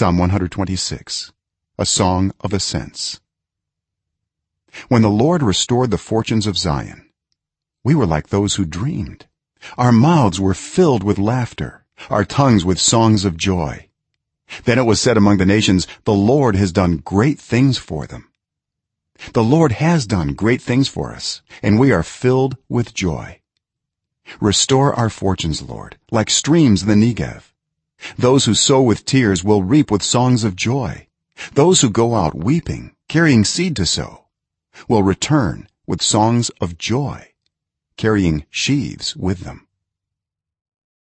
psalm 126 a song of ascents. When the lord restored the fortunes of zion we were like those who dreamed. Our mouths were filled with laughter. Our tongues with songs of joy. Then it was said among the nations the lord has done great things for them. The lord has done great things for us and we are filled with joy. Restore our fortunes lord like streams in the negev those who sow with tears will reap with songs of joy. Those who go out weeping carrying seed to sow will return with songs of joy carrying sheaves with them